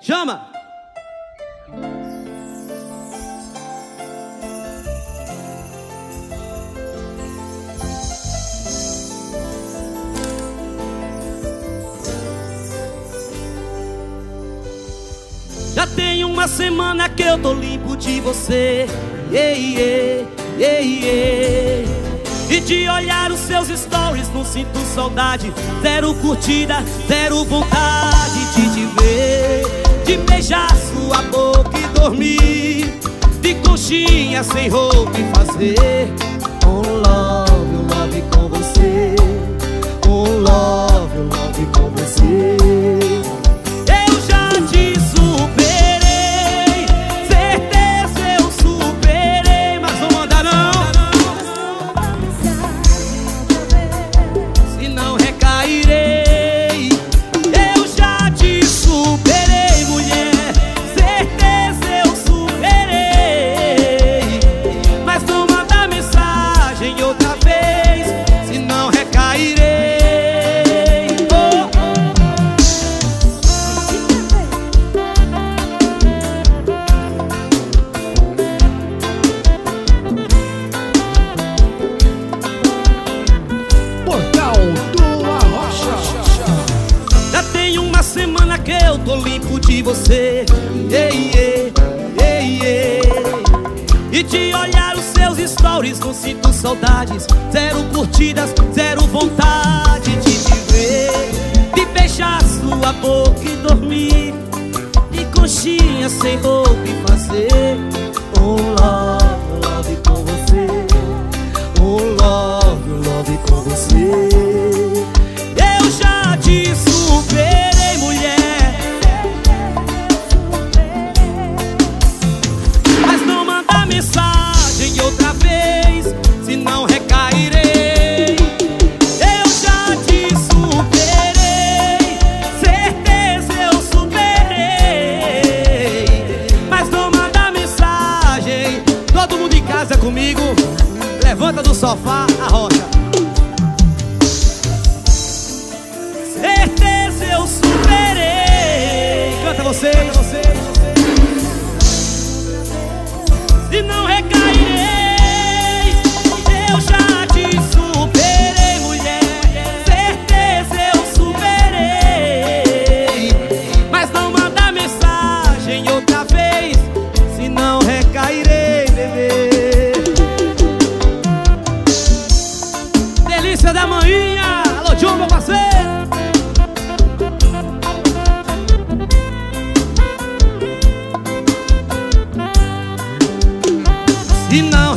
Chama! Já tem uma semana que eu tô limpo de você yeah, yeah, yeah, yeah. E de olhar os seus stories não sinto saudade Zero curtida, zero vontade sem roupa e fazer um love uma semana que eu tô limpo de você. Yeah, yeah, yeah, yeah. E de olhar os seus stories não sinto saudades Zero curtidas, zero vontade de te ver De beijar sua boca e dormir De conchinha sem roupa e fazer um love comigo, levanta do sofá a rocha. Certeza eu superei. Canta você, canta você. Se não